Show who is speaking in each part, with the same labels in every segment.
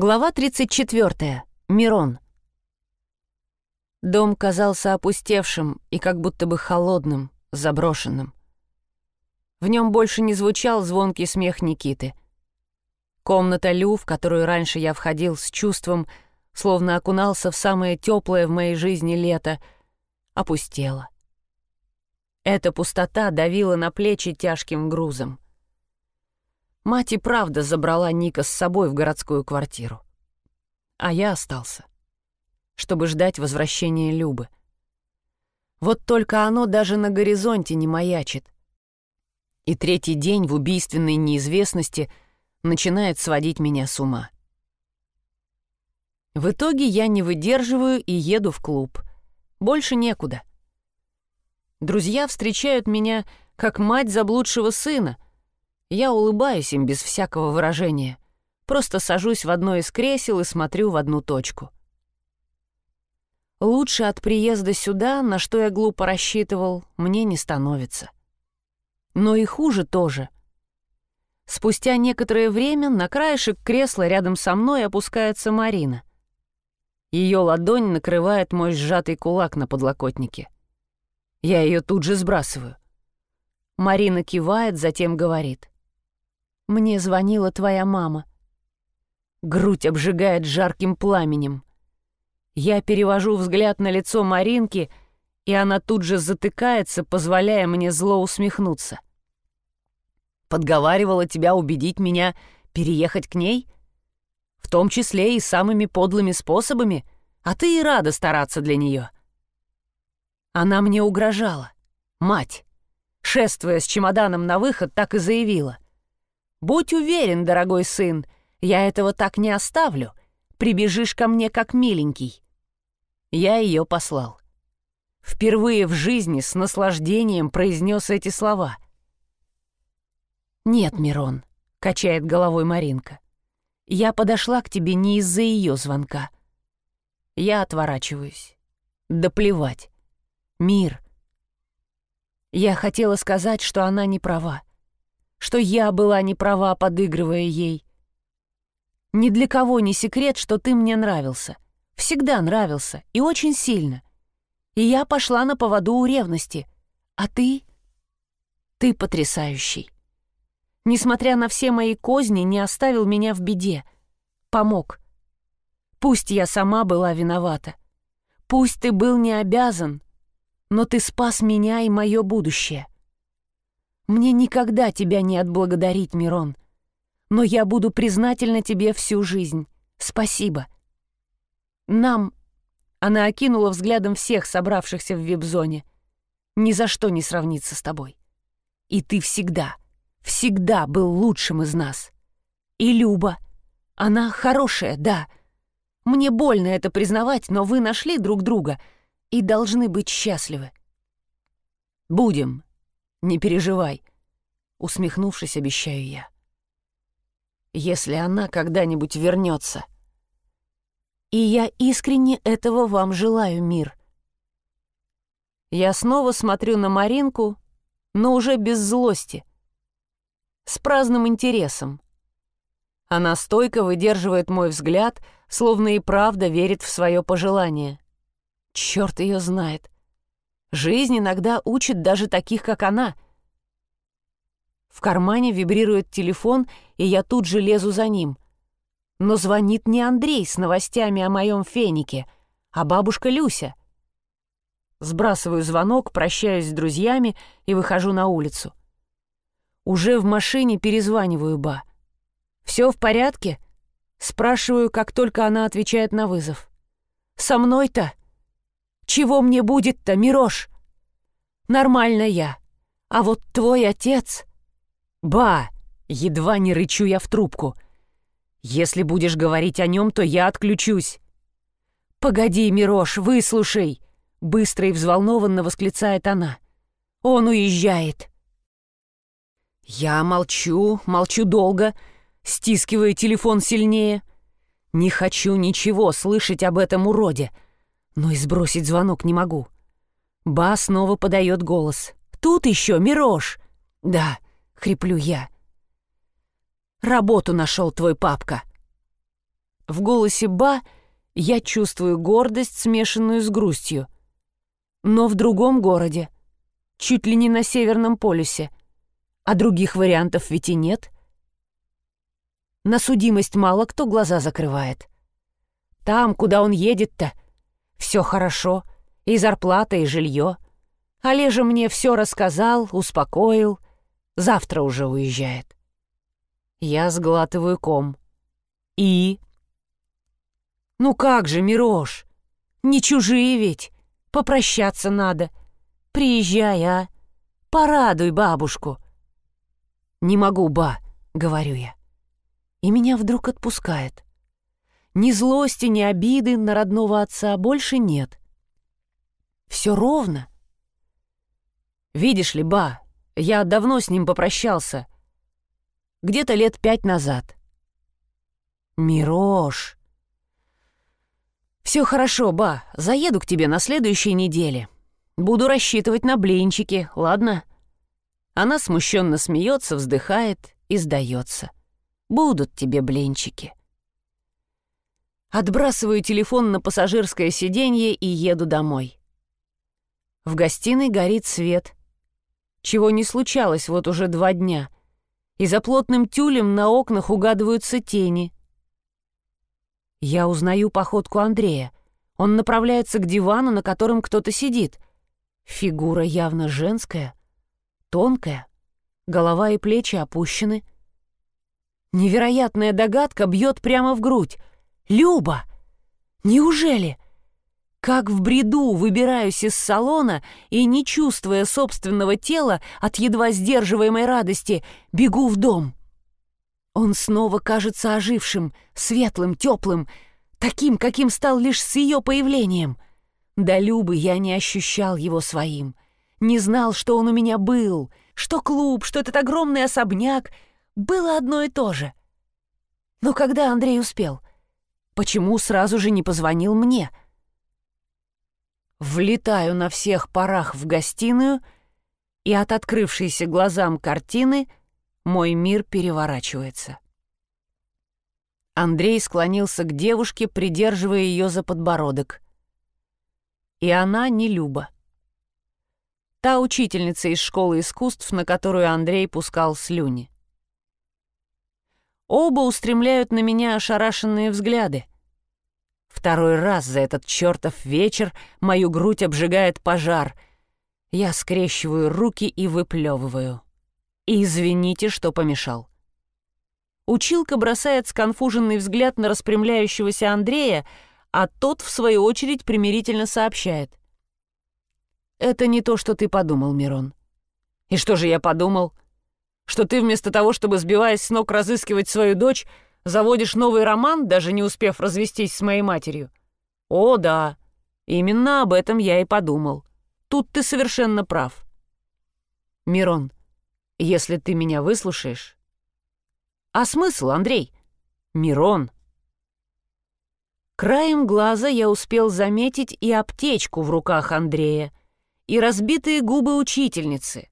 Speaker 1: Глава 34. Мирон. Дом казался опустевшим и как будто бы холодным, заброшенным. В нем больше не звучал звонкий смех Никиты. Комната Лю, в которую раньше я входил с чувством, словно окунался в самое теплое в моей жизни лето, опустела. Эта пустота давила на плечи тяжким грузом. Мать и правда забрала Ника с собой в городскую квартиру. А я остался, чтобы ждать возвращения Любы. Вот только оно даже на горизонте не маячит. И третий день в убийственной неизвестности начинает сводить меня с ума. В итоге я не выдерживаю и еду в клуб. Больше некуда. Друзья встречают меня как мать заблудшего сына — я улыбаюсь им без всякого выражения. Просто сажусь в одно из кресел и смотрю в одну точку. Лучше от приезда сюда, на что я глупо рассчитывал, мне не становится. Но и хуже тоже. Спустя некоторое время на краешек кресла рядом со мной опускается Марина. Ее ладонь накрывает мой сжатый кулак на подлокотнике. Я ее тут же сбрасываю. Марина кивает, затем говорит. Мне звонила твоя мама. Грудь обжигает жарким пламенем. Я перевожу взгляд на лицо Маринки, и она тут же затыкается, позволяя мне зло усмехнуться. Подговаривала тебя убедить меня переехать к ней? В том числе и самыми подлыми способами, а ты и рада стараться для нее. Она мне угрожала. Мать, шествуя с чемоданом на выход, так и заявила — Будь уверен, дорогой сын, я этого так не оставлю. Прибежишь ко мне как миленький. Я ее послал. Впервые в жизни с наслаждением произнес эти слова. «Нет, Мирон», — качает головой Маринка. «Я подошла к тебе не из-за ее звонка. Я отворачиваюсь. Да плевать. Мир. Я хотела сказать, что она не права что я была не права, подыгрывая ей. Ни для кого не секрет, что ты мне нравился. Всегда нравился, и очень сильно. И я пошла на поводу у ревности. А ты? Ты потрясающий. Несмотря на все мои козни, не оставил меня в беде. Помог. Пусть я сама была виновата. Пусть ты был не обязан, но ты спас меня и мое будущее. Мне никогда тебя не отблагодарить, Мирон. Но я буду признательна тебе всю жизнь. Спасибо. Нам... Она окинула взглядом всех собравшихся в вип-зоне. Ни за что не сравнится с тобой. И ты всегда, всегда был лучшим из нас. И Люба. Она хорошая, да. Мне больно это признавать, но вы нашли друг друга и должны быть счастливы. Будем, не переживай. Усмехнувшись, обещаю я. Если она когда-нибудь вернется. И я искренне этого вам желаю, мир. Я снова смотрю на Маринку, но уже без злости. С праздным интересом. Она стойко выдерживает мой взгляд, словно и правда верит в свое пожелание. Черт ее знает. Жизнь иногда учит даже таких, как она. В кармане вибрирует телефон, и я тут же лезу за ним. Но звонит не Андрей с новостями о моем фенике, а бабушка Люся. Сбрасываю звонок, прощаюсь с друзьями и выхожу на улицу. Уже в машине перезваниваю Ба. «Все в порядке?» Спрашиваю, как только она отвечает на вызов. «Со мной-то?» Чего мне будет-то, Мирош? Нормально я. А вот твой отец... Ба! Едва не рычу я в трубку. Если будешь говорить о нем, то я отключусь. Погоди, Мирош, выслушай. Быстро и взволнованно восклицает она. Он уезжает. Я молчу, молчу долго, стискивая телефон сильнее. Не хочу ничего слышать об этом уроде — но и сбросить звонок не могу. Ба снова подает голос. «Тут еще, Мирош!» «Да», — хриплю я. «Работу нашел твой папка». В голосе Ба я чувствую гордость, смешанную с грустью. Но в другом городе, чуть ли не на Северном полюсе, а других вариантов ведь и нет. На судимость мало кто глаза закрывает. Там, куда он едет-то, все хорошо, и зарплата, и жилье. Олежа мне все рассказал, успокоил, завтра уже уезжает. Я сглатываю ком. И? Ну как же, Мирош? Не чужие ведь. Попрощаться надо. Приезжай, а? Порадуй бабушку. «Не могу, ба», — говорю я. И меня вдруг отпускает. Ни злости, ни обиды на родного отца больше нет. Все ровно. Видишь ли, ба, я давно с ним попрощался. Где-то лет пять назад. Мирош. Все хорошо, ба, заеду к тебе на следующей неделе. Буду рассчитывать на блинчики, ладно? Она смущенно смеется, вздыхает и сдается. Будут тебе блинчики. Отбрасываю телефон на пассажирское сиденье и еду домой. В гостиной горит свет. Чего не случалось вот уже два дня. И за плотным тюлем на окнах угадываются тени. Я узнаю походку Андрея. Он направляется к дивану, на котором кто-то сидит. Фигура явно женская тонкая, голова и плечи опущены. Невероятная догадка бьет прямо в грудь. «Люба! Неужели?» Как в бреду выбираюсь из салона и, не чувствуя собственного тела от едва сдерживаемой радости, бегу в дом. Он снова кажется ожившим, светлым, теплым, таким, каким стал лишь с ее появлением. До Любы я не ощущал его своим — не знал, что он у меня был, что клуб, что этот огромный особняк. Было одно и то же. Но когда Андрей успел? Почему сразу же не позвонил мне? Влетаю на всех парах в гостиную, и от открывшейся глазам картины мой мир переворачивается. Андрей склонился к девушке, придерживая ее за подбородок. И она не Люба. Та учительница из школы искусств, на которую Андрей пускал слюни. Оба устремляют на меня ошарашенные взгляды. Второй раз за этот чертов вечер мою грудь обжигает пожар. Я скрещиваю руки и выплевываю. извините, что помешал. Училка бросает сконфуженный взгляд на распрямляющегося Андрея, а тот, в свою очередь, примирительно сообщает. Это не то, что ты подумал, Мирон. И что же я подумал? Что ты вместо того, чтобы, сбиваясь с ног, разыскивать свою дочь, заводишь новый роман, даже не успев развестись с моей матерью? О, да, именно об этом я и подумал. Тут ты совершенно прав. Мирон, если ты меня выслушаешь... А смысл, Андрей? Мирон... Краем глаза я успел заметить и аптечку в руках Андрея, и разбитые губы учительницы.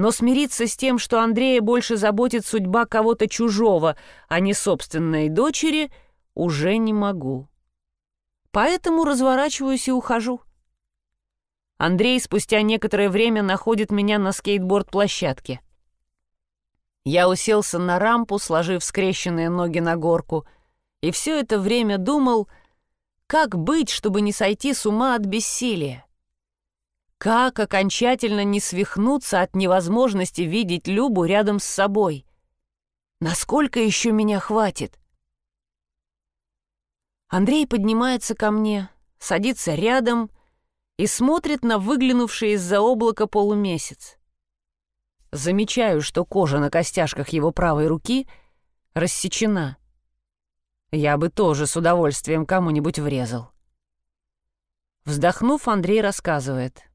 Speaker 1: Но смириться с тем, что Андрея больше заботит судьба кого-то чужого, а не собственной дочери, уже не могу. Поэтому разворачиваюсь и ухожу. Андрей спустя некоторое время находит меня на скейтборд-площадке. Я уселся на рампу, сложив скрещенные ноги на горку, и все это время думал, как быть, чтобы не сойти с ума от бессилия. Как окончательно не свихнуться от невозможности видеть Любу рядом с собой? Насколько еще меня хватит? Андрей поднимается ко мне, садится рядом и смотрит на выглянувший из-за облака полумесяц. Замечаю, что кожа на костяшках его правой руки рассечена. Я бы тоже с удовольствием кому-нибудь врезал. Вздохнув, Андрей рассказывает —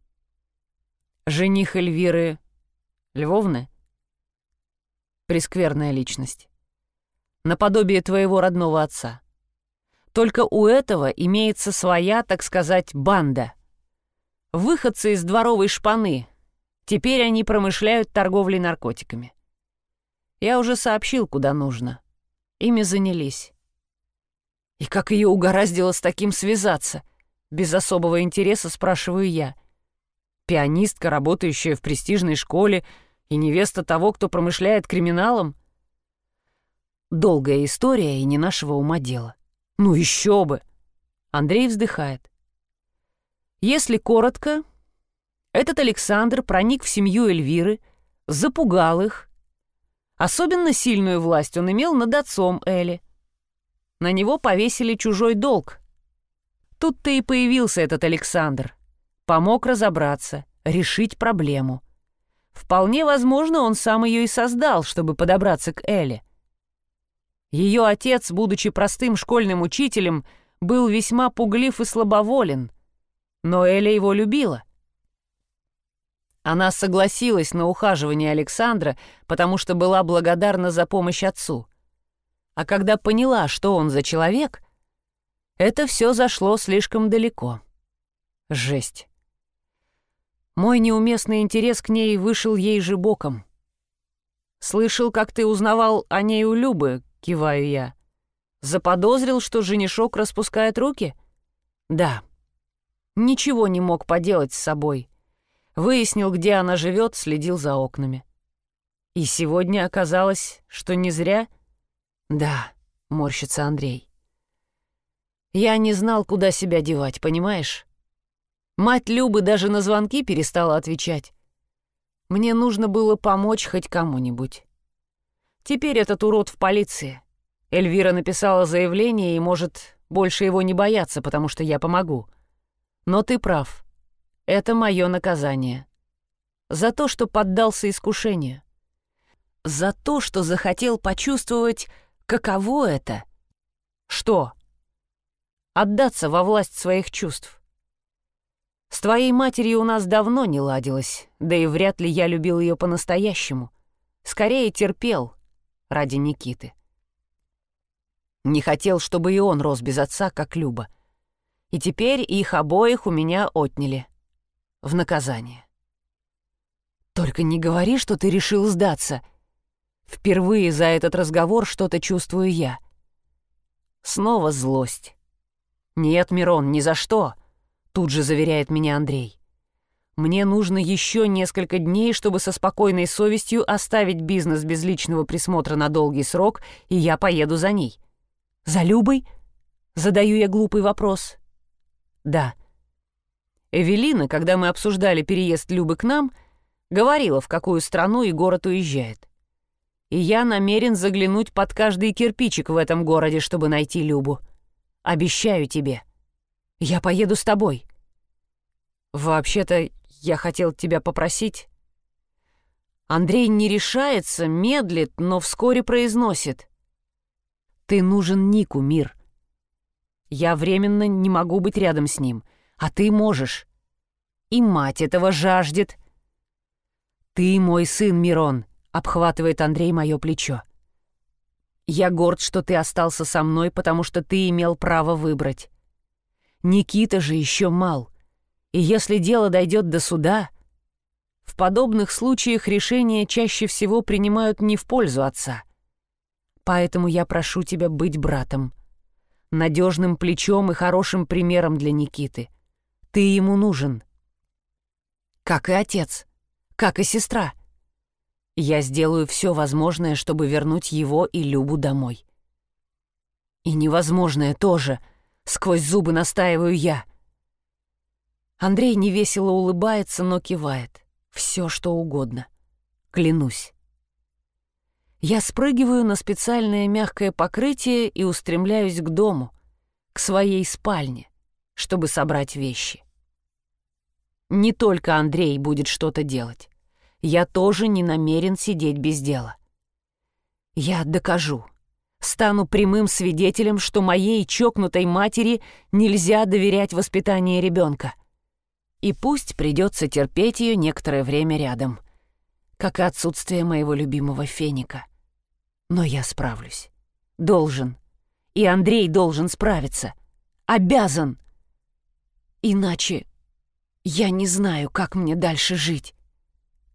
Speaker 1: Жених Эльвиры Львовны? Прескверная личность. Наподобие твоего родного отца. Только у этого имеется своя, так сказать, банда. Выходцы из дворовой шпаны. Теперь они промышляют торговлей наркотиками. Я уже сообщил, куда нужно. Ими занялись. И как ее угораздило с таким связаться? Без особого интереса спрашиваю я. Пианистка, работающая в престижной школе, и невеста того, кто промышляет криминалом? Долгая история и не нашего ума дело. Ну еще бы! Андрей вздыхает. Если коротко, этот Александр проник в семью Эльвиры, запугал их. Особенно сильную власть он имел над отцом Эли. На него повесили чужой долг. Тут-то и появился этот Александр. Помог разобраться, решить проблему. Вполне возможно, он сам ее и создал, чтобы подобраться к Эле. Ее отец, будучи простым школьным учителем, был весьма пуглив и слабоволен, но Эля его любила. Она согласилась на ухаживание Александра, потому что была благодарна за помощь отцу. А когда поняла, что он за человек, это все зашло слишком далеко. Жесть. Мой неуместный интерес к ней вышел ей же боком. «Слышал, как ты узнавал о ней у Любы», — киваю я. «Заподозрил, что женишок распускает руки?» «Да». Ничего не мог поделать с собой. Выяснил, где она живет, следил за окнами. И сегодня оказалось, что не зря... «Да», — морщится Андрей. «Я не знал, куда себя девать, понимаешь? Мать Любы даже на звонки перестала отвечать. Мне нужно было помочь хоть кому-нибудь. Теперь этот урод в полиции. Эльвира написала заявление и может больше его не бояться, потому что я помогу. Но ты прав. Это мое наказание. За то, что поддался искушению. За то, что захотел почувствовать, каково это. Что? Отдаться во власть своих чувств. С твоей матерью у нас давно не ладилось, да и вряд ли я любил ее по-настоящему. Скорее терпел ради Никиты. Не хотел, чтобы и он рос без отца, как Люба. И теперь их обоих у меня отняли. В наказание. Только не говори, что ты решил сдаться. Впервые за этот разговор что-то чувствую я. Снова злость. Нет, Мирон, ни за что. — Тут же заверяет меня Андрей. Мне нужно еще несколько дней, чтобы со спокойной совестью оставить бизнес без личного присмотра на долгий срок, и я поеду за ней. За Любой? Задаю я глупый вопрос. Да. Эвелина, когда мы обсуждали переезд Любы к нам, говорила, в какую страну и город уезжает. И я намерен заглянуть под каждый кирпичик в этом городе, чтобы найти Любу. Обещаю тебе. — я поеду с тобой. Вообще-то я хотел тебя попросить. Андрей не решается, медлит, но вскоре произносит. Ты нужен Нику, мир. Я временно не могу быть рядом с ним, а ты можешь. И мать этого жаждет. Ты мой сын, Мирон, обхватывает Андрей мое плечо. Я горд, что ты остался со мной, потому что ты имел право выбрать. Никита же еще мал. И если дело дойдет до суда, в подобных случаях решения чаще всего принимают не в пользу отца. Поэтому я прошу тебя быть братом, надежным плечом и хорошим примером для Никиты. Ты ему нужен. Как и отец, как и сестра. Я сделаю все возможное, чтобы вернуть его и Любу домой. И невозможное тоже — Сквозь зубы настаиваю я. Андрей невесело улыбается, но кивает. Все, что угодно. Клянусь. Я спрыгиваю на специальное мягкое покрытие и устремляюсь к дому, к своей спальне, чтобы собрать вещи. Не только Андрей будет что-то делать. Я тоже не намерен сидеть без дела. Я докажу стану прямым свидетелем, что моей чокнутой матери нельзя доверять воспитанию ребенка. И пусть придется терпеть ее некоторое время рядом, как и отсутствие моего любимого феника. Но я справлюсь. Должен. И Андрей должен справиться. Обязан. Иначе я не знаю, как мне дальше жить.